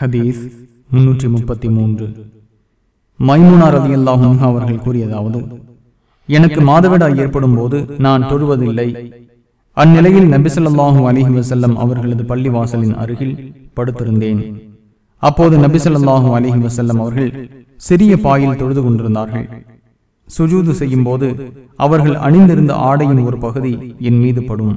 ஹதீஸ் முன்னூற்றி முப்பத்தி மூன்று. மைமுனார் ரதி அல்லாஹும் அவர்கள் கூறியதாவது எனக்கு மாதவிடாய் ஏற்படும் போது நான் தொழுவதில்லை. அந்நிலையில் நபிசல்லாஹூ அலிஹி வசல்லம் அவர்களது பள்ளிவாசலின் அருகில் படுத்திருந்தேன். அப்போது நபிசல்லாஹூ அலிஹி வசல்லம் அவர்கள் சிறிய பாயில் தொழுது கொண்டிருந்தார்கள். சுஜூது செய்யும் போது அவர்கள் அணிந்திருந்த ஆடையின் ஒரு பகுதி என் மீது படும்.